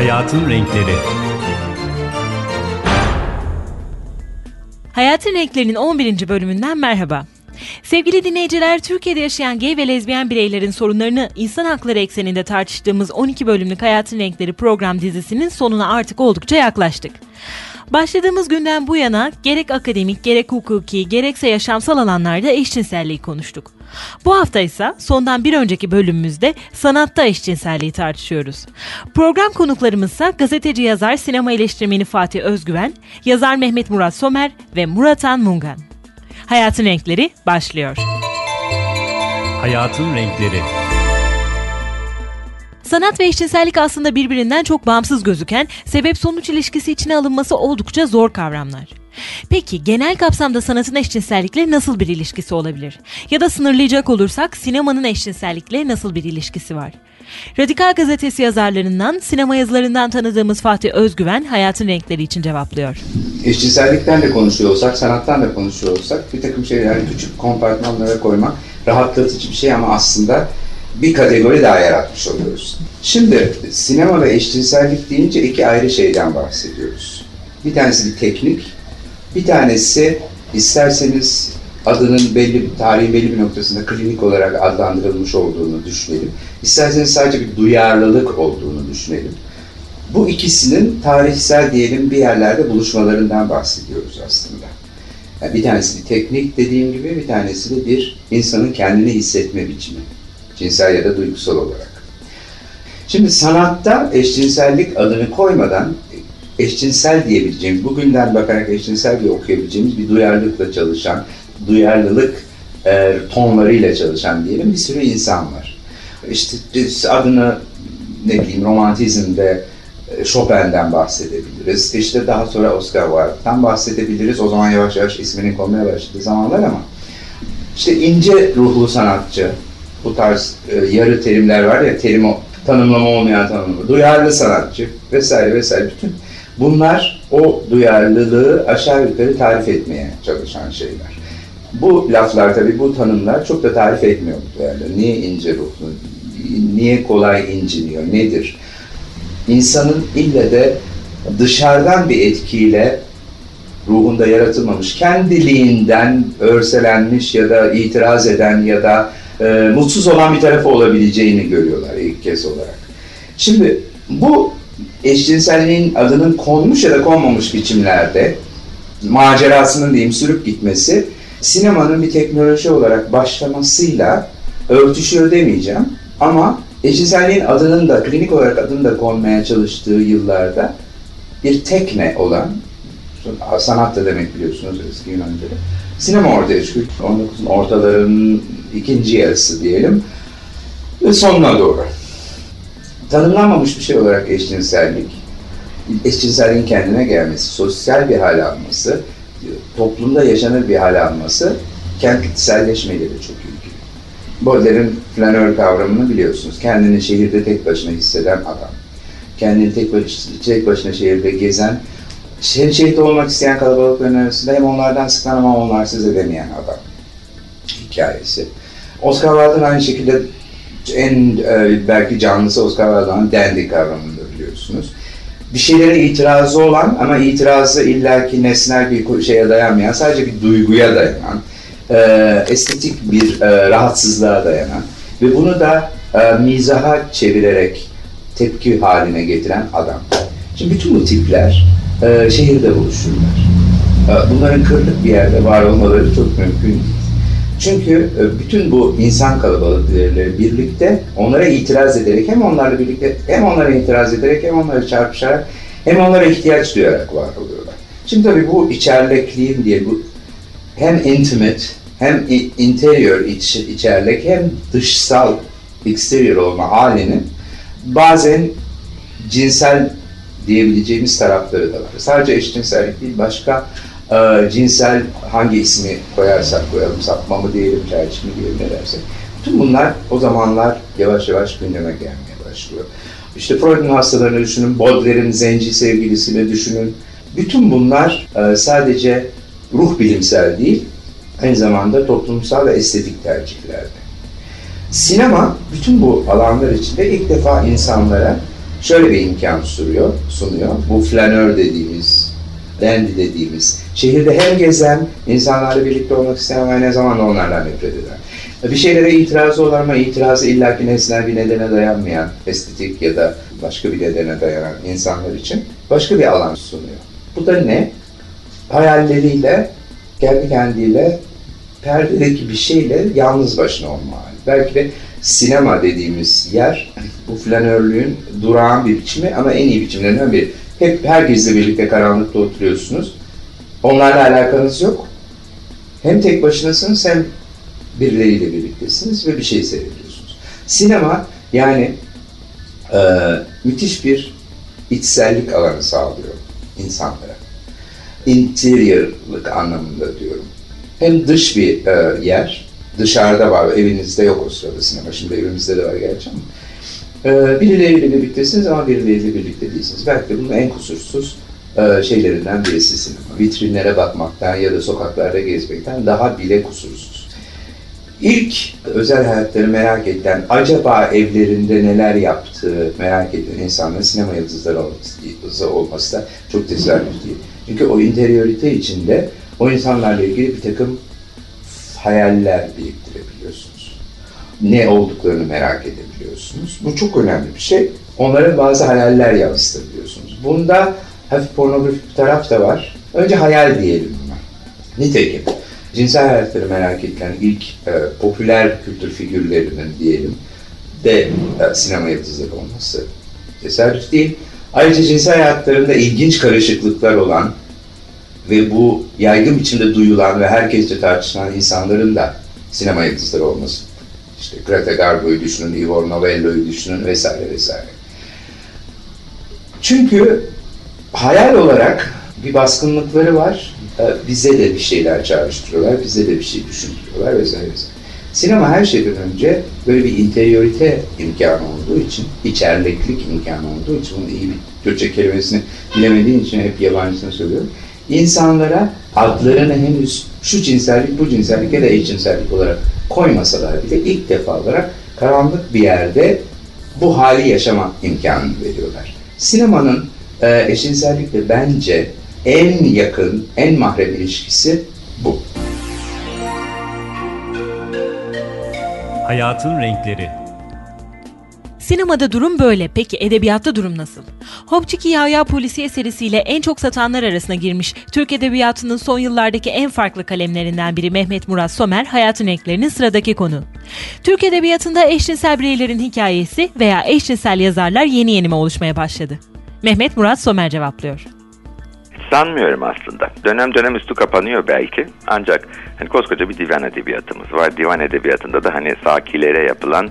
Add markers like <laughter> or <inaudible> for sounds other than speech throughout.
Hayatın Renkleri Hayatın Renklerinin 11. bölümünden merhaba. Sevgili dinleyiciler, Türkiye'de yaşayan gay ve lezbiyen bireylerin sorunlarını insan hakları ekseninde tartıştığımız 12 bölümlük Hayatın Renkleri program dizisinin sonuna artık oldukça yaklaştık. Başladığımız günden bu yana gerek akademik, gerek hukuki, gerekse yaşamsal alanlarda eşcinselliği konuştuk. Bu hafta ise sondan bir önceki bölümümüzde sanatta eşcinselliği tartışıyoruz. Program konuklarımızsa gazeteci yazar, sinema eleştirmeni Fatih Özgüven, yazar Mehmet Murat Somer ve Muratan Mungan. Hayatın Renkleri başlıyor. Hayatın Renkleri Sanat ve eşcinsellik aslında birbirinden çok bağımsız gözüken, sebep-sonuç ilişkisi içine alınması oldukça zor kavramlar. Peki genel kapsamda sanatın eşcinsellikle nasıl bir ilişkisi olabilir? Ya da sınırlayacak olursak sinemanın eşcinsellikle nasıl bir ilişkisi var? Radikal Gazetesi yazarlarından, sinema yazılarından tanıdığımız Fatih Özgüven hayatın renkleri için cevaplıyor. Eşcinsellikten de konuşuyor olsak, sanattan da konuşuyor olsak bir takım şeyleri küçük kompartmanlara koymak rahatlatıcı bir şey ama aslında bir kategori daha yaratmış oluyoruz. Şimdi sinema ve eşcinsellik deyince iki ayrı şeyden bahsediyoruz. Bir tanesi bir teknik, bir tanesi isterseniz adının belli tarihin belli bir noktasında klinik olarak adlandırılmış olduğunu düşünelim. İsterseniz sadece bir duyarlılık olduğunu düşünelim. Bu ikisinin tarihsel diyelim bir yerlerde buluşmalarından bahsediyoruz aslında. Yani bir tanesi bir teknik dediğim gibi bir tanesi de bir insanın kendini hissetme biçimi. Cinsel ya da duygusal olarak. Şimdi sanatta eşcinsellik adını koymadan eşcinsel diyebileceğimiz, bugünden bakarak eşcinsel diye okuyabileceğimiz bir duyarlılıkla çalışan, duyarlılık e, tonlarıyla çalışan diyelim bir sürü insan var. İşte adını ne bileyim romantizmde e, Chopin'den bahsedebiliriz. İşte daha sonra Oscar Wilde'dan bahsedebiliriz. O zaman yavaş yavaş isminin konmaya başladığı zamanlar ama işte ince ruhlu sanatçı, bu tarz e, yarı terimler var ya, terim tanımlama olmayan tanımlama, duyarlı sanatçı vesaire vesaire bütün bunlar o duyarlılığı aşağı yukarı tarif etmeye çalışan şeyler. Bu laflar tabii bu tanımlar çok da tarif etmiyor bu duyarlılığı. Niye ince ruhlu, niye kolay inciniyor, nedir? İnsanın ille de dışarıdan bir etkiyle ruhunda yaratılmamış, kendiliğinden örselenmiş ya da itiraz eden ya da e, mutsuz olan bir tarafı olabileceğini görüyorlar ilk kez olarak. Şimdi bu eşcinselliğin adının konmuş ya da konmamış biçimlerde macerasının diyeyim sürüp gitmesi sinemanın bir teknoloji olarak başlamasıyla örtüşüyor demeyeceğim ama eşcinselliğin adının da klinik olarak adının da konmaya çalıştığı yıllarda bir tekne olan sanat da demek biliyorsunuz eski Yunanca'da sinema ortaya çıkıyor. 19'un ortalarının ikinci yarısı diyelim ve sonuna doğru. Tanımlanmamış bir şey olarak eşcinsellik, eşcinselliğin kendine gelmesi, sosyal bir hal alması, toplumda yaşanır bir hal alması kentselleşmeyle de çok ilgili. Baudelaire'in flanör kavramını biliyorsunuz. Kendini şehirde tek başına hisseden adam. Kendini tek başına, tek başına şehirde gezen, şehir şehit olmak isteyen kalabalıkların arasında hem onlardan sıkan ama onlarsız edemeyen adam hikayesi. Oscar Wilde'ın aynı şekilde en e, belki canlısı Oscar Wilde'ın dandy kavramını da biliyorsunuz. Bir şeylere itirazı olan ama itirazı illaki nesnel bir şeye dayanmayan, sadece bir duyguya dayanan, e, estetik bir e, rahatsızlığa dayanan ve bunu da e, mizaha çevirerek tepki haline getiren adam. Şimdi bütün bu tipler e, şehirde buluşurlar. E, bunların kırlık bir yerde var olmaları çok mümkün değil. Çünkü e, bütün bu insan kalabalıkları birlikte onlara itiraz ederek hem onlarla birlikte hem onlara itiraz ederek hem onları çarpışarak hem onlara ihtiyaç duyarak var oluyorlar. Şimdi tabii bu içerlekliğin diye bu hem intimate hem interior iç, içerlek hem dışsal exterior olma halinin bazen cinsel diyebileceğimiz tarafları da var. Sadece eşcinsellik değil, başka e, cinsel hangi ismi koyarsak koyalım, sapma mı diyelim, tercih mi diyelim ne dersek. Bütün bunlar o zamanlar yavaş yavaş gündeme gelmeye başlıyor. İşte Freud'un hastalarını düşünün, Baudelaire'in zenci sevgilisini düşünün. Bütün bunlar e, sadece ruh bilimsel değil, aynı zamanda toplumsal ve estetik tercihlerde. Sinema bütün bu alanlar içinde ilk defa insanlara şöyle bir imkan sunuyor. sunuyor. Bu flanör dediğimiz, dandy dediğimiz, şehirde hem gezen, insanlarla birlikte olmak isteyen ve aynı zamanda onlardan nefret eden. Bir şeylere itirazı olan ama itirazı illaki nesnel bir nedene dayanmayan, estetik ya da başka bir nedene dayanan insanlar için başka bir alan sunuyor. Bu da ne? Hayalleriyle, kendi kendiyle, perdedeki bir şeyle yalnız başına olma hali. Belki de sinema dediğimiz yer bu flanörlüğün durağan bir biçimi ama en iyi biçimlerinden biri. Hep herkesle birlikte karanlıkta oturuyorsunuz. Onlarla alakanız yok. Hem tek başınasınız hem birileriyle birliktesiniz ve bir şey seyrediyorsunuz. Sinema yani e, müthiş bir içsellik alanı sağlıyor insanlara. Interiorlık anlamında diyorum. Hem dış bir e, yer, dışarıda var, evinizde yok o sırada sinema. Şimdi evimizde de var gerçi ama. E, birileriyle birliktesiniz ama birileriyle birlikte değilsiniz. Belki de bunun en kusursuz e, şeylerinden birisi sinema. Vitrinlere bakmaktan ya da sokaklarda gezmekten daha bile kusursuz. İlk özel hayatları merak eden, acaba evlerinde neler yaptığı merak eden insanların sinema yıldızları olması, olması da çok tesadüf değil. Çünkü o interiorite içinde o insanlarla ilgili bir takım hayaller biriktirebiliyorsunuz. Ne olduklarını merak edebiliyorsunuz. Bu çok önemli bir şey. Onlara bazı hayaller yansıtabiliyorsunuz. Bunda hafif pornografik bir taraf da var. Önce hayal diyelim buna. Nitekim cinsel hayatları merak edilen ilk e, popüler kültür figürlerinin diyelim de e, sinema yıldızları olması tesadüf değil. Ayrıca cinsel hayatlarında ilginç karışıklıklar olan ve bu yaygın biçimde duyulan ve herkesce tartışılan insanların da sinema yıldızları olması. İşte Greta Garbo'yu düşünün, Ivor Novello'yu düşünün vesaire vesaire. Çünkü hayal olarak bir baskınlıkları var. Ee, bize de bir şeyler çağrıştırıyorlar, bize de bir şey düşündürüyorlar vesaire. Sinema her şeyden önce böyle bir interiorite imkanı olduğu için, içerliklik imkanı olduğu için, bunu iyi bir Türkçe kelimesini bilemediğin için hep yabancısını söylüyorum. İnsanlara adlarını henüz şu cinsellik, bu cinsellik ya da eşcinsellik olarak koymasalar bile ilk defa olarak karanlık bir yerde bu hali yaşama imkanını veriyorlar. Sinemanın e, eşcinsellikle bence en yakın, en mahrem ilişkisi bu. Hayatın Renkleri Sinemada durum böyle. Peki edebiyatta durum nasıl? Hopçiki Yahya Polisiye serisiyle en çok satanlar arasına girmiş Türk Edebiyatı'nın son yıllardaki en farklı kalemlerinden biri Mehmet Murat Somer, Hayatın Renklerinin sıradaki konu. Türk Edebiyatı'nda eşcinsel bireylerin hikayesi veya eşcinsel yazarlar yeni yeni mi oluşmaya başladı? Mehmet Murat Somer cevaplıyor. Sanmıyorum aslında. Dönem dönem üstü kapanıyor belki. Ancak hani koskoca bir divan edebiyatımız var. Divan edebiyatında da hani sakilere yapılan,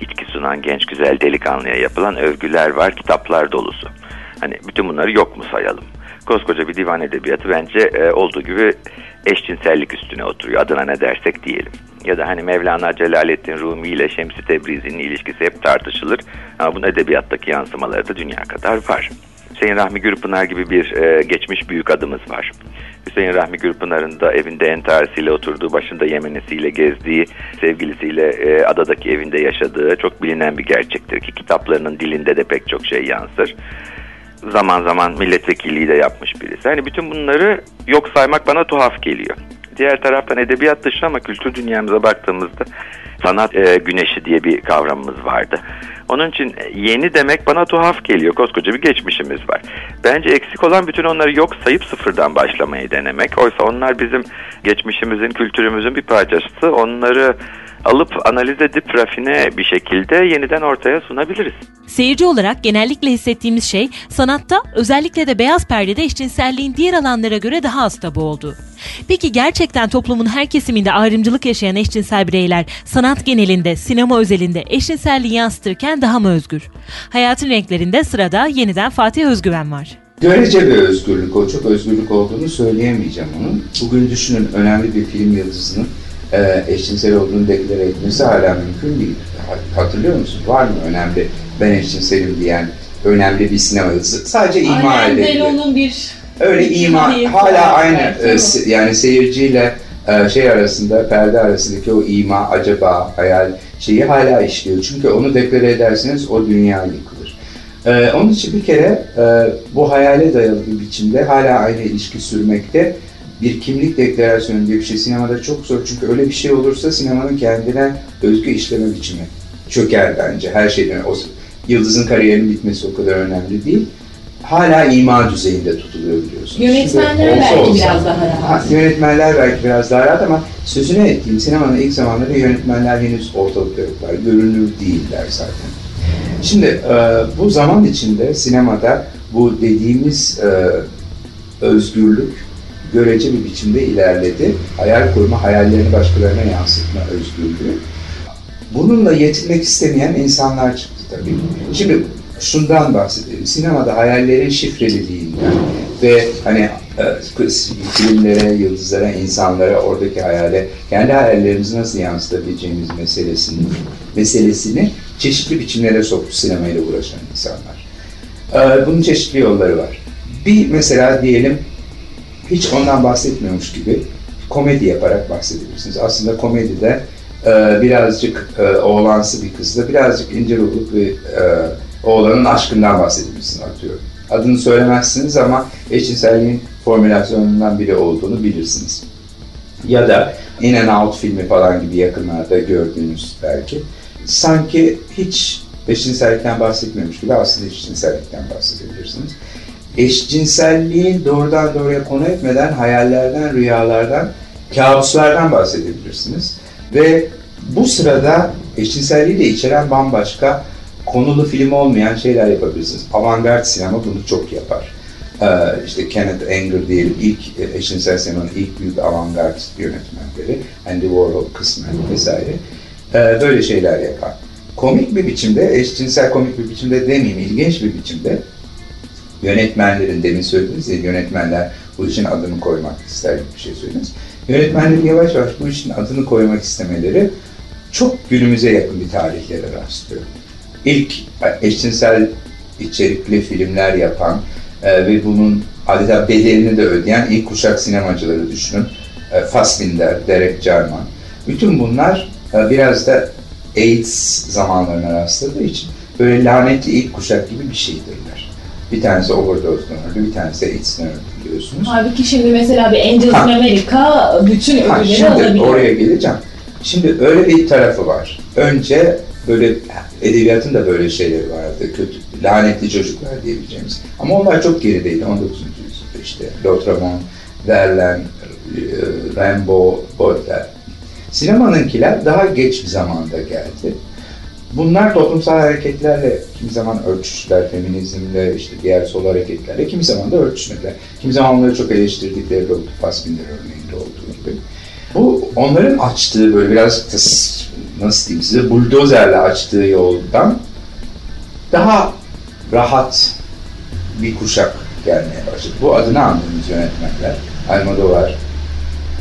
içki sunan genç güzel delikanlıya yapılan övgüler var, kitaplar dolusu. Hani bütün bunları yok mu sayalım? Koskoca bir divan edebiyatı bence e, olduğu gibi eşcinsellik üstüne oturuyor. Adına ne dersek diyelim. Ya da hani Mevlana Celaleddin Rumi ile Şemsi Tebrizi'nin ilişkisi hep tartışılır. Ama bunun edebiyattaki yansımaları da dünya kadar var. Hüseyin Rahmi Gürpınar gibi bir e, geçmiş büyük adımız var. Hüseyin Rahmi Gürpınar'ın da evinde entarisiyle oturduğu, başında yemenisiyle gezdiği, sevgilisiyle e, adadaki evinde yaşadığı çok bilinen bir gerçektir ki kitaplarının dilinde de pek çok şey yansır. Zaman zaman milletvekilliği de yapmış birisi. Hani bütün bunları yok saymak bana tuhaf geliyor. Diğer taraftan edebiyat dışı ama kültür dünyamıza baktığımızda sanat e, güneşi diye bir kavramımız vardı. Onun için yeni demek bana tuhaf geliyor. Koskoca bir geçmişimiz var. Bence eksik olan bütün onları yok sayıp sıfırdan başlamayı denemek. Oysa onlar bizim geçmişimizin, kültürümüzün bir parçası. Onları alıp analiz edip rafine bir şekilde yeniden ortaya sunabiliriz. Seyirci olarak genellikle hissettiğimiz şey sanatta özellikle de beyaz perdede eşcinselliğin diğer alanlara göre daha az tabu olduğu. Peki gerçekten toplumun her kesiminde ayrımcılık yaşayan eşcinsel bireyler sanat genelinde, sinema özelinde eşcinselliği yansıtırken daha mı özgür? Hayatın renklerinde sırada yeniden Fatih Özgüven var. Görece bir özgürlük o. Çok özgürlük olduğunu söyleyemeyeceğim onun. Bugün düşünün önemli bir film yıldızının e, eşcinsel olduğunu deklare etmesi hala mümkün değil. Hatırlıyor musun? Var mı önemli ben eşcinselim diyen önemli bir sinema? Sadece ima edildi. onun bir Öyle ima, hala aynı e, yani seyirciyle e, şey arasında, perde arasındaki o ima, acaba, hayal şeyi hala işliyor. Çünkü onu deklare ederseniz o dünya yıkılır. Ee, onun için bir kere e, bu hayale dayalı bir biçimde hala aynı ilişki sürmekte. Bir kimlik deklarasyonu diye bir şey sinemada çok zor. Çünkü öyle bir şey olursa sinemanın kendine özgü işleme biçimi çöker bence her şeyden. O, Yıldız'ın kariyerinin bitmesi o kadar önemli değil. Hala ima düzeyinde tutuluyor biliyorsunuz. Yönetmenler Şimdi, belki olsa, biraz daha rahat. Ha, yönetmenler belki biraz daha rahat ama sözüne ettiğim sinemanın ilk zamanları yönetmenler henüz ortalıkta yoklar. Görünür değiller zaten. Şimdi e, bu zaman içinde sinemada bu dediğimiz e, özgürlük görece bir biçimde ilerledi. Hayal kurma, hayallerini başkalarına yansıtma özgürlüğü. Bununla yetinmek istemeyen insanlar çıktı tabii. Şimdi şundan bahsedelim. Sinemada hayallerin şifreliliğinden ve hani e, filmlere, yıldızlara, insanlara, oradaki hayale, kendi hayallerimizi nasıl yansıtabileceğimiz meselesini, meselesini çeşitli biçimlere soktu sinemayla uğraşan insanlar. E, bunun çeşitli yolları var. Bir mesela diyelim hiç ondan bahsetmiyormuş gibi komedi yaparak bahsedebilirsiniz. Aslında komedide e, birazcık e, oğlansı bir kızla birazcık ince ruhlu bir e, oğlanın aşkından bahsedebilirsiniz atıyorum. Adını söylemezsiniz ama eşcinselliğin formülasyonundan biri olduğunu bilirsiniz. Ya da In and Out filmi falan gibi yakınlarda gördüğünüz belki. Sanki hiç eşcinsellikten bahsetmiyormuş gibi aslında eşcinsellikten bahsedebilirsiniz. Eşcinselliği doğrudan doğruya konu etmeden hayallerden, rüyalardan, kabuslardan bahsedebilirsiniz. Ve bu sırada eşcinselliği de içeren bambaşka konulu film olmayan şeyler yapabilirsiniz. Avantgard sinema bunu çok yapar. Ee, işte Kenneth Anger diyelim ilk e, eşcinsel sinemanın ilk büyük avantgard yönetmenleri. Andy Warhol kısmen vesaire. Ee, böyle şeyler yapar. Komik bir biçimde, eşcinsel komik bir biçimde demeyeyim, ilginç bir biçimde yönetmenlerin, demin söylediniz ya yönetmenler bu işin adını koymak ister bir şey söylediniz. Yönetmenlerin yavaş yavaş bu işin adını koymak istemeleri çok günümüze yakın bir tarihlere rastlıyor ilk eşcinsel içerikli filmler yapan e, ve bunun adeta bedelini de ödeyen ilk kuşak sinemacıları düşünün. E, Fassbinder, Derek Jarman. Bütün bunlar e, biraz da AIDS zamanlarına rastladığı için böyle lanetli ilk kuşak gibi bir şeydirler. Bir tanesi overdose'dan öldü, bir tanesi AIDS'den öldü biliyorsunuz. Halbuki şimdi mesela bir Angels in America bütün ödülleri şimdi alabiliyor. oraya geleceğim. Şimdi öyle bir tarafı var. Önce böyle edebiyatın da böyle şeyleri vardı. Kötü, lanetli çocuklar diyebileceğimiz. Ama onlar çok gerideydi 19. yüzyılda işte. Lautréamont, Verlaine, e, Rimbaud, Baudelaire. Sinemanınkiler daha geç bir zamanda geldi. Bunlar toplumsal hareketlerle kimi zaman örtüştüler, feminizmle, işte diğer sol hareketlerle, kimi zaman da örtüşmediler. Kimi zaman onları çok eleştirdikleri de oldu, Fassbinder örneğinde olduğu gibi. Bu onların açtığı böyle biraz nasıl diyeyim size buldozerle açtığı yoldan daha rahat bir kuşak gelmeye başladı. Bu adını andığımız yönetmenler Almodovar,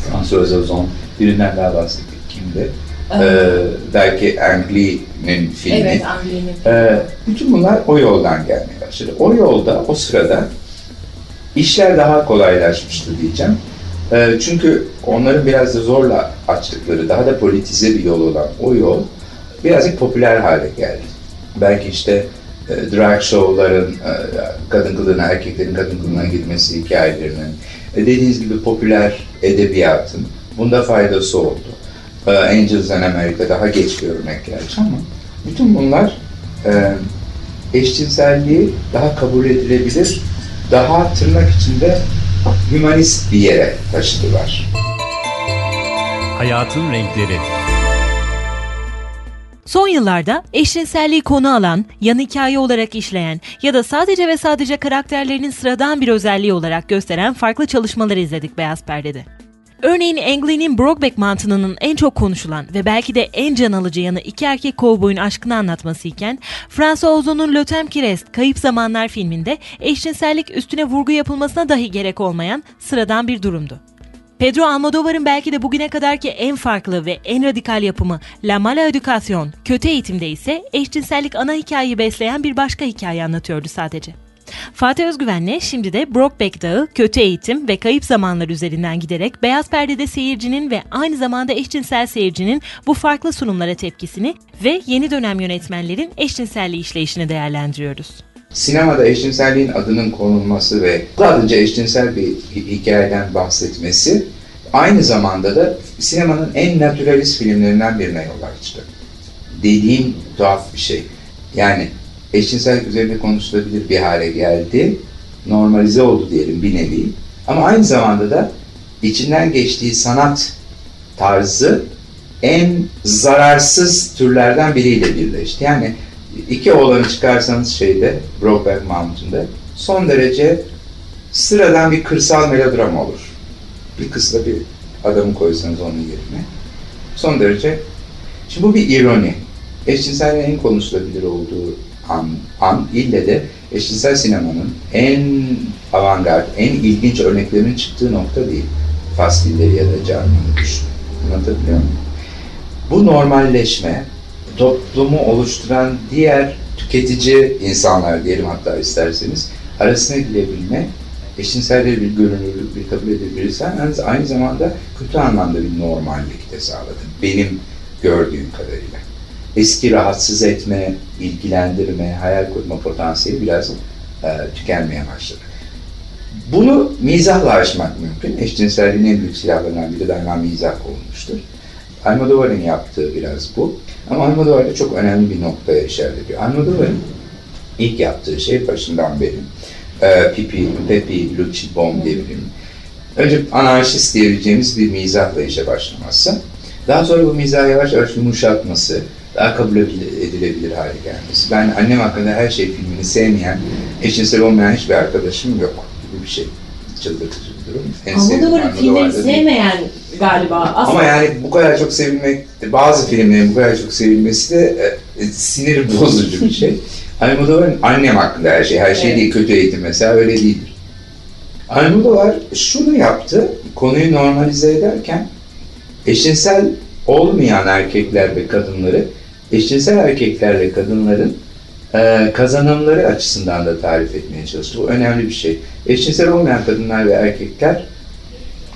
François Ozon, birinden daha bahsettik. Kimdi? Ee, belki Ang Lee'nin filmi. Evet, Ang Lee'nin Ee, bütün bunlar o yoldan gelmeye başladı. O yolda, o sırada işler daha kolaylaşmıştı diyeceğim. Ee, çünkü onların biraz da zorla açtıkları, daha da politize bir yol olan o yol birazcık popüler hale geldi. Belki işte e, drag show'ların e, kadın kılığına, erkeklerin kadın kılığına girmesi hikayelerinin, e, dediğiniz gibi popüler edebiyatın bunda faydası oldu. E, Angels in America daha geç bir örnek gerçi ama bütün bunlar e, eşcinselliği daha kabul edilebilir, daha tırnak içinde hümanist bir yere taşıdılar. Hayatın Renkleri Son yıllarda eşcinselliği konu alan, yan hikaye olarak işleyen ya da sadece ve sadece karakterlerinin sıradan bir özelliği olarak gösteren farklı çalışmalar izledik Beyaz Perde'de. Örneğin Ang Lee'nin Brokeback Mountain'ının en çok konuşulan ve belki de en can alıcı yanı iki erkek kovboyun aşkını anlatması iken François Ozon'un Lotem Kirest Kayıp Zamanlar filminde eşcinsellik üstüne vurgu yapılmasına dahi gerek olmayan sıradan bir durumdu. Pedro Almodovar'ın belki de bugüne kadarki en farklı ve en radikal yapımı La Mala Educación, kötü eğitimde ise eşcinsellik ana hikayeyi besleyen bir başka hikaye anlatıyordu sadece. Fatih Özgüven'le şimdi de Brokeback Dağı, kötü eğitim ve kayıp zamanlar üzerinden giderek Beyaz Perde'de seyircinin ve aynı zamanda eşcinsel seyircinin bu farklı sunumlara tepkisini ve yeni dönem yönetmenlerin eşcinselliği işleyişini değerlendiriyoruz. sinemada eşcinselliğin adının konulması ve sadece eşcinsel bir hikayeden bahsetmesi aynı zamanda da sinemanın en naturalist filmlerinden birine yol açtı. Dediğim tuhaf bir şey. Yani eşcinsellik üzerinde konuşulabilir bir hale geldi. Normalize oldu diyelim bir nevi. Ama aynı zamanda da içinden geçtiği sanat tarzı en zararsız türlerden biriyle birleşti. Yani iki oğlanı çıkarsanız şeyde Brokeback Mountain'da son derece sıradan bir kırsal melodram olur. Bir kısla bir adamı koysanız onun yerine. Son derece şimdi bu bir ironi. Eşcinselliğin konuşulabilir olduğu an, an ille de eşcinsel sinemanın en avantgard, en ilginç örneklerinin çıktığı nokta değil. Fastilleri ya da Carman'ı düşün. Anlatabiliyor muyum? Bu normalleşme toplumu oluşturan diğer tüketici insanlar diyelim hatta isterseniz arasına girebilme, eşcinselleri bir görünürlük, bir kabul edebilirse aynı zamanda kötü anlamda bir normallik de sağladı. Benim gördüğüm kadarıyla. Eski rahatsız etme, ilgilendirme, hayal kurma potansiyeli biraz e, tükenmeye başladı. Bunu mizahla aşmak mümkün. Eşcinselliğin en büyük silahlarından biri daima mizah olmuştur. Almodovar'ın yaptığı biraz bu. Ama Almodovar da çok önemli bir noktaya işaret ediyor. Almodovar'ın ilk yaptığı şey başından beri e, Pipi, Pepi, Luci Bom film. Önce anarşist diyebileceğimiz bir mizahla işe başlaması. Daha sonra bu mizahı yavaş yavaş yumuşatması, daha kabul edilebilir hale gelmesi. Ben annem hakkında her şey filmini sevmeyen, eşcinsel olmayan hiçbir arkadaşım yok gibi bir şey. Çıldırtıcı bir durum. En Almodovar'ın filmleri sevmeyen galiba. Aslında... Ama yani bu kadar çok sevilmek, bazı filmlerin bu kadar çok sevilmesi de e, sinir <laughs> bozucu bir şey. Almodovar'ın annem hakkında her şey, her şey evet. değil, kötü eğitim mesela öyle değildir. Almodovar şunu yaptı, konuyu normalize ederken eşcinsel olmayan erkekler ve kadınları eşcinsel erkeklerle kadınların e, kazanımları açısından da tarif etmeye çalıştı. Bu önemli bir şey. Eşcinsel olmayan kadınlar ve erkekler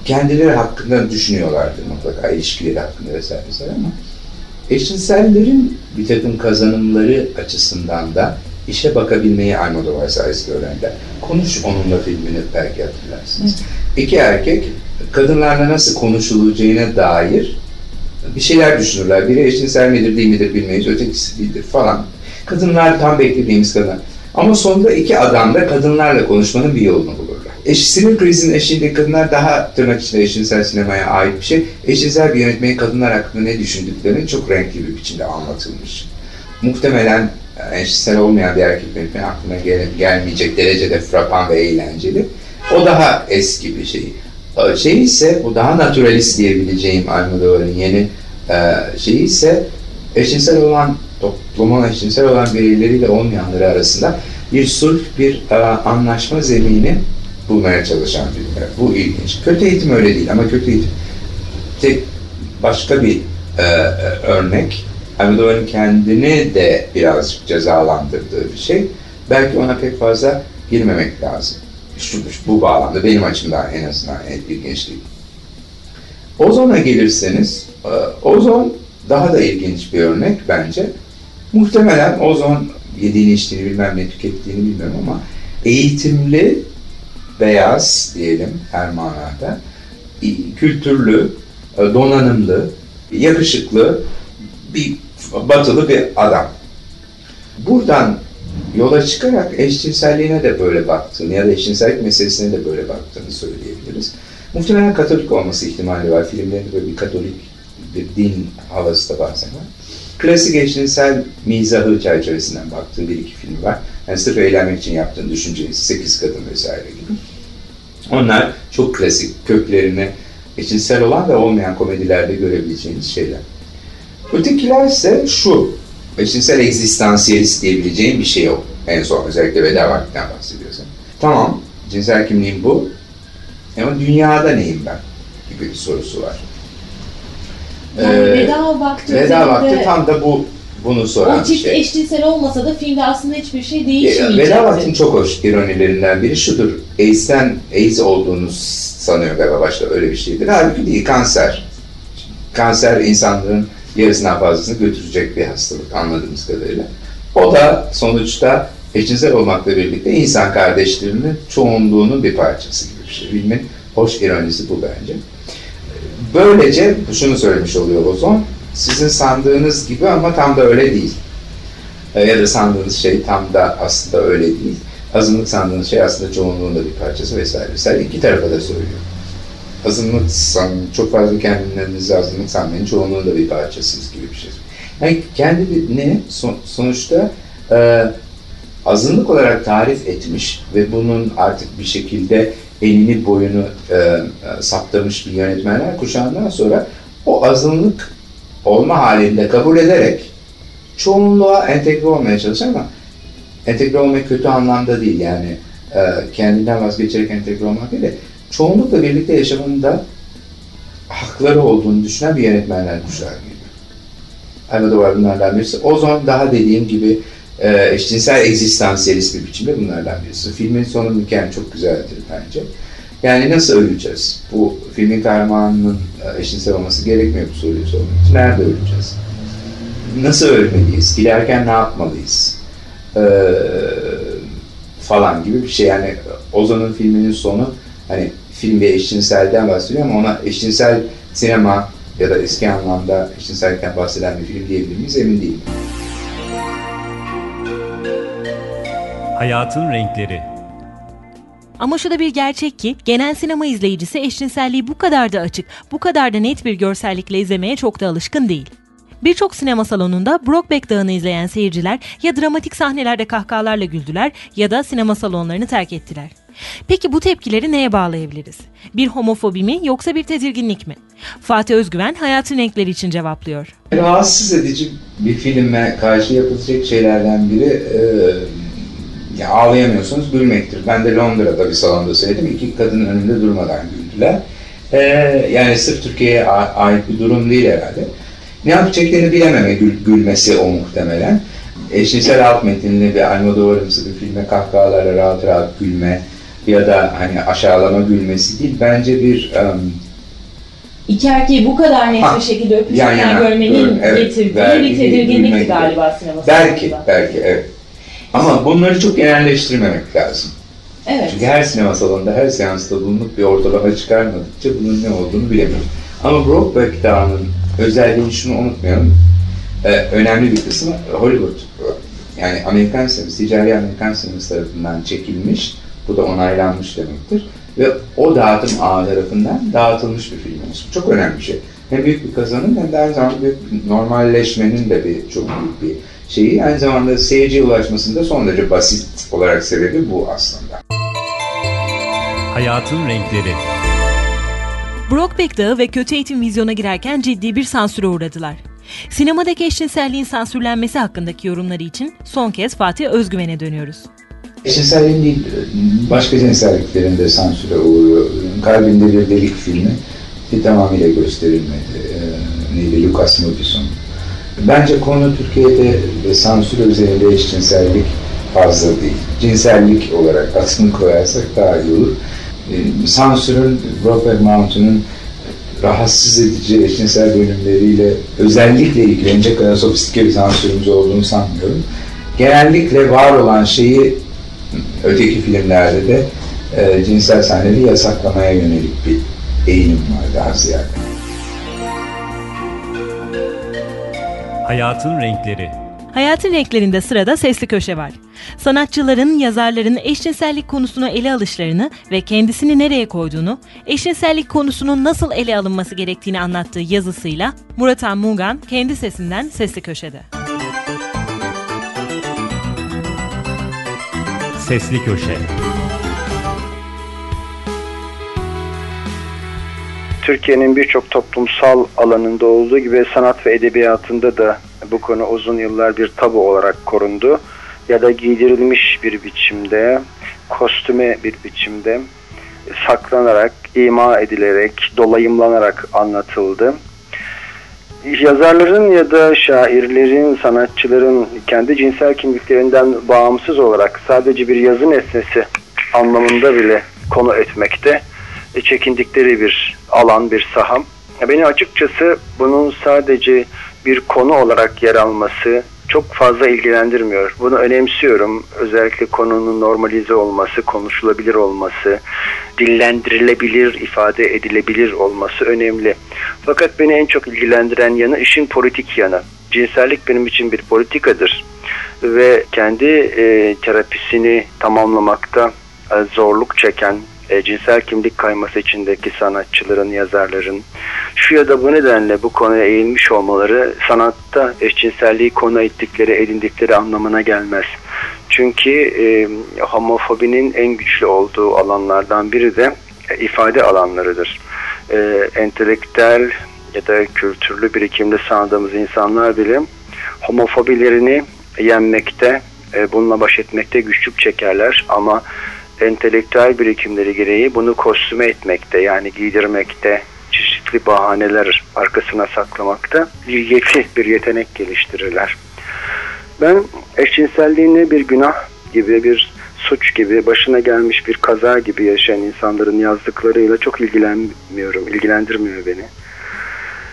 kendileri hakkında düşünüyorlardı mutlaka ilişkileri hakkında vesaire vesaire ama eşcinsellerin bir takım kazanımları açısından da işe bakabilmeyi Almodovar sayesinde öğrendiler. Konuş onunla filmini belki hatırlarsınız. Evet. İki erkek kadınlarla nasıl konuşulacağına dair bir şeyler düşünürler. Biri eşcinsel midir değil midir bilmeyiz, ötekisi değildir falan. Kadınlar tam beklediğimiz kadar. Ama sonunda iki adam da kadınlarla konuşmanın bir yolunu bulurlar. Eş, sinir krizinin eşliğinde kadınlar daha tırnak içinde eşcinsel sinemaya ait bir şey. Eşcinsel bir yönetmenin kadınlar hakkında ne düşündüklerini çok renkli bir biçimde anlatılmış. Muhtemelen eşcinsel olmayan bir erkek yönetmen aklına gel gelmeyecek derecede frapan ve eğlenceli. O daha eski bir şey. E, şey ise bu daha naturalist diyebileceğim Almodovar'ın yeni e, şeyi ise eşcinsel olan toplumun eşcinsel olan bireyleriyle olmayanları arasında bir sulh, bir e, anlaşma zemini bulmaya çalışan filmler. Bu ilginç. Kötü eğitim öyle değil ama kötü eğitim tek başka bir e, e, örnek. Almodovar'ın kendini de birazcık cezalandırdığı bir şey. Belki ona pek fazla girmemek lazım. Şu, bu bağlamda benim açımdan en azından ilginç değil. Ozon'a gelirseniz, e, ozon daha da ilginç bir örnek bence. Muhtemelen ozon yediğini içtiğini bilmem ne tükettiğini bilmiyorum ama eğitimli beyaz diyelim her manada kültürlü, e, donanımlı, yakışıklı bir batılı bir adam. Buradan yola çıkarak eşcinselliğine de böyle baktığını ya da eşcinsellik meselesine de böyle baktığını söyleyebiliriz. Muhtemelen Katolik olması ihtimali var. Filmlerinde böyle bir Katolik bir din havası da bazen var. Klasik eşcinsel mizahı çerçevesinden baktığı bir iki film var. Yani sırf eğlenmek için yaptığını düşüneceği sekiz kadın vesaire gibi. Onlar çok klasik köklerini eşcinsel olan ve olmayan komedilerde görebileceğiniz şeyler. Ötekiler ise şu, eşcinsel egzistansiyelist diyebileceğim bir şey yok. En son özellikle veda vaktinden bahsediyorsun. Tamam, cinsel kimliğim bu. Ama dünyada neyim ben? Gibi bir sorusu var. Yani ee, veda vakti veda vakti tam da bu bunu soran o çift şey. eşcinsel olmasa da filmde aslında hiçbir şey değişmeyecek. Veda vaktin çok hoş ironilerinden biri şudur. AIDS'ten AIDS olduğunu sanıyor galiba başta öyle bir şeydir. Halbuki değil kanser. Kanser insanların yarısından fazlasını götürecek bir hastalık anladığımız kadarıyla. O da sonuçta eşcinsel olmakla birlikte insan kardeşlerinin çoğunluğunun bir parçası gibi bir şey. Filmin hoş ironisi bu bence. Böylece şunu söylemiş oluyor Ozon, sizin sandığınız gibi ama tam da öyle değil. Ya da sandığınız şey tam da aslında öyle değil. Azınlık sandığınız şey aslında çoğunluğun da bir parçası vesaire vesaire. İki tarafa da söylüyor. Azınlık san, çok fazla kendilerinizi azınlık sanmayın, çoğunluğun da bir parçasınız gibi bir şey. Yani kendini son, sonuçta e, azınlık olarak tarif etmiş ve bunun artık bir şekilde elini boyunu e, e, saptamış bir yönetmenler kuşağından sonra o azınlık olma halinde kabul ederek çoğunluğa entegre olmaya çalışır ama entegre olmak kötü anlamda değil. Yani e, kendinden vazgeçerek entegre olmak değil de çoğunlukla birlikte yaşamında da hakları olduğunu düşünen bir yönetmenler kuşağı gibi. Almodovar bunlardan birisi. O zaman daha dediğim gibi e, eşcinsel egzistansiyelist bir biçimde bunlardan birisi. Filmin sonu mükemmel, çok güzeldir bence. Yani nasıl öleceğiz? Bu filmin kahramanının e, eşcinsel olması gerekmiyor bu soruyu sormak için. Nerede öleceğiz? Nasıl ölmeliyiz? Giderken ne yapmalıyız? Ee, falan gibi bir şey. Yani Ozan'ın filminin sonu hani film ve eşcinselden bahsediyor ama ona eşcinsel sinema ya da eski anlamda eşcinsellikten bahseden bir film diyebilir miyiz emin değilim. Hayatın Renkleri ama şu da bir gerçek ki genel sinema izleyicisi eşcinselliği bu kadar da açık, bu kadar da net bir görsellikle izlemeye çok da alışkın değil. Birçok sinema salonunda Brokeback Dağı'nı izleyen seyirciler ya dramatik sahnelerde kahkahalarla güldüler ya da sinema salonlarını terk ettiler. Peki bu tepkileri neye bağlayabiliriz? Bir homofobi mi yoksa bir tedirginlik mi? Fatih Özgüven hayatın renkleri için cevaplıyor. Rahatsız edici bir filme karşı yapılacak şeylerden biri e, ya ağlayamıyorsunuz gülmektir. Ben de Londra'da bir salonda söyledim. İki kadın önünde durmadan güldüler. E, yani sırf Türkiye'ye ait bir durum değil herhalde. Ne yapacaklarını bilememe gül, gülmesi o muhtemelen. Eşcinsel alt metinli ve Almodovar'ımsı bir filme kahkahalarla rahat rahat gülme ya da hani aşağılama gülmesi değil. Bence bir um, İki erkeği bu kadar net bir şekilde öpüşürken görmenin evet, getirdiği bir tedirginlikti galiba sinemasında. Belki, belki evet. Ama bunları çok genelleştirmemek lazım. Evet. Çünkü her sinema salonunda, her seansta bulunup bir ortalama çıkarmadıkça bunun ne olduğunu bilemiyorum. Ama Brokeback Dağı'nın özelliğini şunu unutmayalım. Ee, önemli bir kısmı Hollywood. Yani Amerikan sineması, ticari Amerikan sineması tarafından çekilmiş. Bu da onaylanmış demektir. Ve o dağıtım ağı tarafından dağıtılmış bir film olmuş. Çok önemli bir şey. Hem büyük bir kazanım hem de aynı zamanda büyük normalleşmenin de bir çok büyük bir şeyi. Aynı zamanda seyirciye ulaşmasında son derece basit olarak sebebi bu aslında. Hayatın Renkleri Brokeback Dağı ve kötü eğitim vizyona girerken ciddi bir sansüre uğradılar. Sinemadaki eşcinselliğin sansürlenmesi hakkındaki yorumları için son kez Fatih Özgüven'e dönüyoruz. Eşcinselliğin değil, başka cinselliklerin de sansüre uğruyor. Kalbinde bir delik filmi bir tamamıyla gösterilmedi. Ee, neydi? Lucas Moodys'un. Bence konu Türkiye'de sansür üzerinde eşcinsellik fazla değil. Cinsellik olarak aslını koyarsak daha iyi olur. Ee, sansürün, Brokeback Mountain'ın rahatsız edici eşcinsel bölümleriyle özellikle ilgilenecek kadar sofistike bir sansürümüz olduğunu sanmıyorum. Genellikle var olan şeyi öteki filmlerde de e, cinsel sahneleri yasaklamaya yönelik bir eğilim var daha ziyade. Hayatın Renkleri Hayatın renklerinde sırada sesli köşe var. Sanatçıların, yazarların eşcinsellik konusunu ele alışlarını ve kendisini nereye koyduğunu, eşcinsellik konusunun nasıl ele alınması gerektiğini anlattığı yazısıyla Murat Mugan kendi sesinden sesli köşede. Sesli Köşe Türkiye'nin birçok toplumsal alanında olduğu gibi sanat ve edebiyatında da bu konu uzun yıllar bir tabu olarak korundu. Ya da giydirilmiş bir biçimde, kostüme bir biçimde saklanarak, ima edilerek, dolayımlanarak anlatıldı. Yazarların ya da şairlerin, sanatçıların kendi cinsel kimliklerinden bağımsız olarak sadece bir yazı nesnesi anlamında bile konu etmekte e, çekindikleri bir alan, bir saham. Beni açıkçası bunun sadece bir konu olarak yer alması çok fazla ilgilendirmiyor. Bunu önemsiyorum. Özellikle konunun normalize olması, konuşulabilir olması, dillendirilebilir, ifade edilebilir olması önemli. Fakat beni en çok ilgilendiren yanı işin politik yanı. Cinsellik benim için bir politikadır ve kendi e, terapisini tamamlamakta e, zorluk çeken e, cinsel kimlik kayması içindeki sanatçıların, yazarların şu ya da bu nedenle bu konuya eğilmiş olmaları sanatta eşcinselliği konu ettikleri, edindikleri anlamına gelmez. Çünkü e, homofobinin en güçlü olduğu alanlardan biri de e, ifade alanlarıdır. E, entelektüel ya da kültürlü birikimde sandığımız insanlar bile homofobilerini yenmekte, e, bununla baş etmekte güçlük çekerler ama entelektüel birikimleri gereği bunu kostüme etmekte yani giydirmekte, çeşitli bahaneler arkasına saklamakta bir bir yetenek geliştirirler. Ben eşcinselliğini bir günah gibi, bir suç gibi, başına gelmiş bir kaza gibi yaşayan insanların yazdıklarıyla çok ilgilenmiyorum, ilgilendirmiyor beni.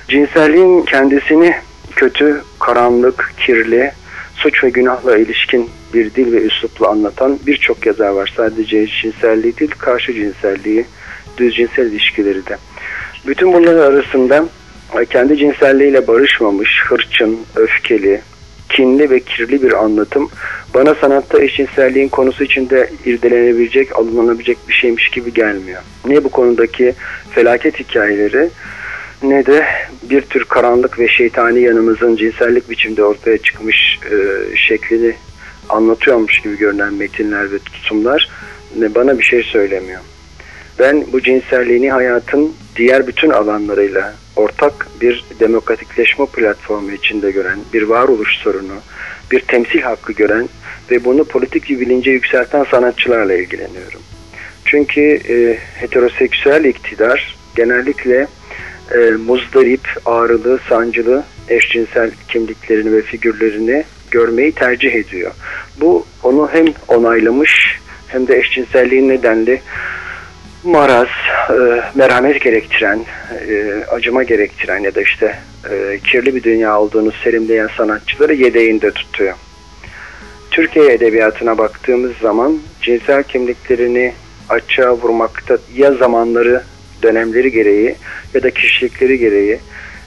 Cinselliğin kendisini kötü, karanlık, kirli, suç ve günahla ilişkin bir dil ve üslupla anlatan birçok yazar var. Sadece cinselliği değil, karşı cinselliği, düz cinsel ilişkileri de. Bütün bunların arasında e, kendi cinselliğiyle barışmamış, hırçın, öfkeli, kinli ve kirli bir anlatım bana sanatta eşcinselliğin konusu içinde irdelenebilecek, alınabilecek bir şeymiş gibi gelmiyor. Ne bu konudaki felaket hikayeleri ne de bir tür karanlık ve şeytani yanımızın cinsellik biçimde ortaya çıkmış e, şeklini anlatıyormuş gibi görünen metinler ve tutumlar ne bana bir şey söylemiyor. Ben bu cinselliğini hayatın diğer bütün alanlarıyla ortak bir demokratikleşme platformu içinde gören, bir varoluş sorunu, bir temsil hakkı gören ve bunu politik bir bilince yükselten sanatçılarla ilgileniyorum. Çünkü e, heteroseksüel iktidar genellikle e, muzdarip, ağrılı, sancılı eşcinsel kimliklerini ve figürlerini görmeyi tercih ediyor. Bu onu hem onaylamış hem de eşcinselliğin nedenli maraz, e, merhamet gerektiren, e, acıma gerektiren ya da işte e, kirli bir dünya olduğunu serimleyen sanatçıları yedeğinde tutuyor. Türkiye edebiyatına baktığımız zaman cinsel kimliklerini açığa vurmakta ya zamanları, dönemleri gereği ya da kişilikleri gereği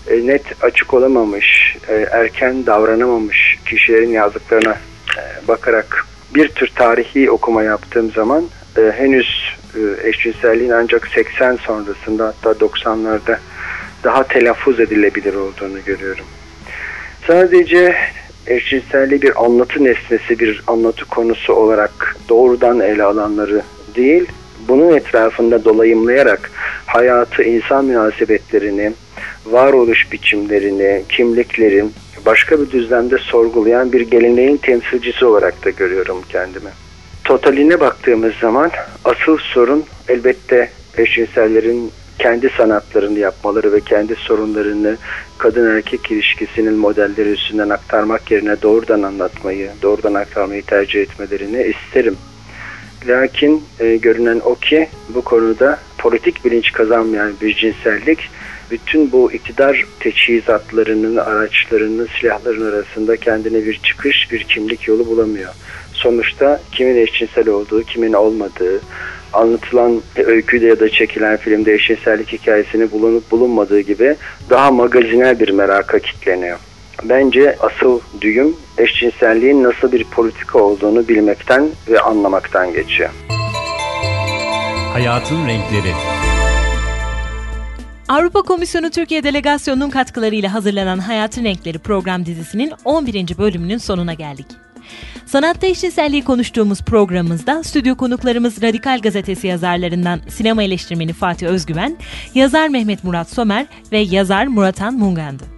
e, net açık olamamış, e, erken davranamamış kişilerin yazdıklarına e, bakarak bir tür tarihi okuma yaptığım zaman e, henüz e, eşcinselliğin ancak 80 sonrasında hatta 90'larda daha telaffuz edilebilir olduğunu görüyorum. Sadece eşcinselliği bir anlatı nesnesi, bir anlatı konusu olarak doğrudan ele alanları değil, bunun etrafında dolayımlayarak hayatı, insan münasebetlerini, varoluş biçimlerini, kimliklerin başka bir düzlemde sorgulayan bir geleneğin temsilcisi olarak da görüyorum kendimi totaline baktığımız zaman asıl sorun elbette eşcinsellerin kendi sanatlarını yapmaları ve kendi sorunlarını kadın erkek ilişkisinin modelleri üstünden aktarmak yerine doğrudan anlatmayı, doğrudan aktarmayı tercih etmelerini isterim. Lakin e, görünen o ki bu konuda politik bilinç kazanmayan bir cinsellik bütün bu iktidar teçhizatlarının, araçlarının, silahların arasında kendine bir çıkış, bir kimlik yolu bulamıyor sonuçta kimin eşcinsel olduğu, kimin olmadığı, anlatılan öyküde ya da çekilen filmde eşcinsellik hikayesini bulunup bulunmadığı gibi daha magazinel bir meraka kitleniyor. Bence asıl düğüm eşcinselliğin nasıl bir politika olduğunu bilmekten ve anlamaktan geçiyor. Hayatın Renkleri Avrupa Komisyonu Türkiye Delegasyonu'nun katkılarıyla hazırlanan Hayatın Renkleri program dizisinin 11. bölümünün sonuna geldik. Sanatta eşcinselliği konuştuğumuz programımızda stüdyo konuklarımız Radikal Gazetesi yazarlarından sinema eleştirmeni Fatih Özgüven, yazar Mehmet Murat Somer ve yazar Muratan Mungan'dı.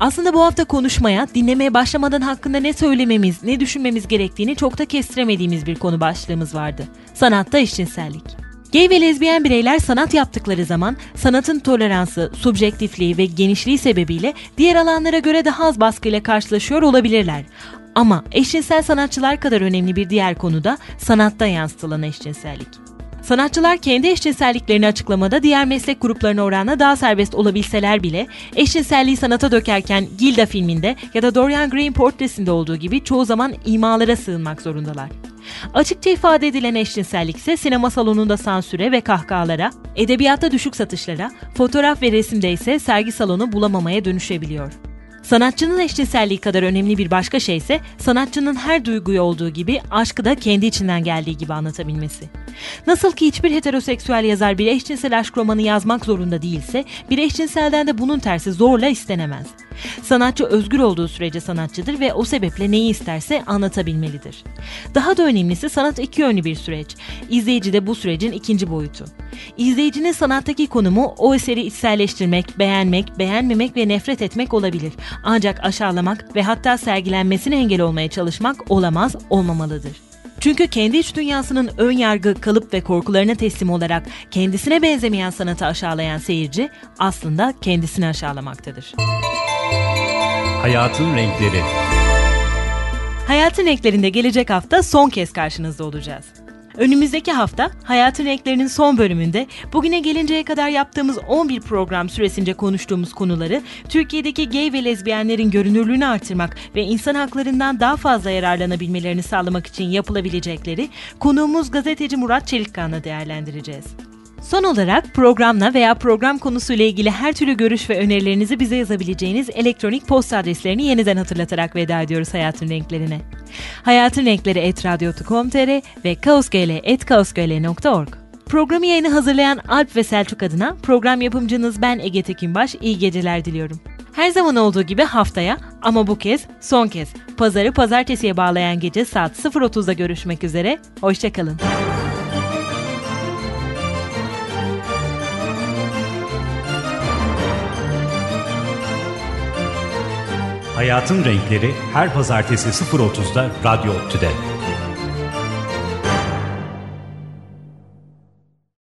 Aslında bu hafta konuşmaya, dinlemeye başlamadan hakkında ne söylememiz, ne düşünmemiz gerektiğini çok da kestiremediğimiz bir konu başlığımız vardı. Sanatta eşcinsellik. Gay ve lezbiyen bireyler sanat yaptıkları zaman sanatın toleransı, subjektifliği ve genişliği sebebiyle diğer alanlara göre daha az baskıyla karşılaşıyor olabilirler. Ama eşcinsel sanatçılar kadar önemli bir diğer konu da sanatta yansıtılan eşcinsellik. Sanatçılar kendi eşcinselliklerini açıklamada diğer meslek gruplarına oranla daha serbest olabilseler bile eşcinselliği sanata dökerken Gilda filminde ya da Dorian Gray'in portresinde olduğu gibi çoğu zaman imalara sığınmak zorundalar. Açıkça ifade edilen eşcinsellik ise sinema salonunda sansüre ve kahkahalara, edebiyatta düşük satışlara, fotoğraf ve resimde ise sergi salonu bulamamaya dönüşebiliyor. Sanatçının eşcinselliği kadar önemli bir başka şey ise sanatçının her duyguyu olduğu gibi aşkı da kendi içinden geldiği gibi anlatabilmesi. Nasıl ki hiçbir heteroseksüel yazar bir eşcinsel aşk romanı yazmak zorunda değilse, bir eşcinselden de bunun tersi zorla istenemez. Sanatçı özgür olduğu sürece sanatçıdır ve o sebeple neyi isterse anlatabilmelidir. Daha da önemlisi sanat iki yönlü bir süreç. İzleyici de bu sürecin ikinci boyutu. İzleyicinin sanattaki konumu o eseri içselleştirmek, beğenmek, beğenmemek ve nefret etmek olabilir. Ancak aşağılamak ve hatta sergilenmesine engel olmaya çalışmak olamaz, olmamalıdır. Çünkü kendi iç dünyasının ön yargı, kalıp ve korkularına teslim olarak kendisine benzemeyen sanatı aşağılayan seyirci aslında kendisini aşağılamaktadır. Hayatın Renkleri Hayatın Renklerinde gelecek hafta son kez karşınızda olacağız. Önümüzdeki hafta Hayatın Renklerinin son bölümünde bugüne gelinceye kadar yaptığımız 11 program süresince konuştuğumuz konuları Türkiye'deki gay ve lezbiyenlerin görünürlüğünü artırmak ve insan haklarından daha fazla yararlanabilmelerini sağlamak için yapılabilecekleri konuğumuz gazeteci Murat Çelikkan'la değerlendireceğiz. Son olarak programla veya program konusuyla ilgili her türlü görüş ve önerilerinizi bize yazabileceğiniz elektronik posta adreslerini yeniden hatırlatarak veda ediyoruz Hayatın Renklerine. Hayatın Renkleri etradyo.com.tr ve kaosgl.org. Programı yayını hazırlayan Alp ve Selçuk adına program yapımcınız ben Ege Tekinbaş iyi geceler diliyorum. Her zaman olduğu gibi haftaya ama bu kez son kez pazarı pazartesiye bağlayan gece saat 0.30'da görüşmek üzere. Hoşçakalın. Hayatın Renkleri her pazartesi 0.30'da Radyo Otü'de.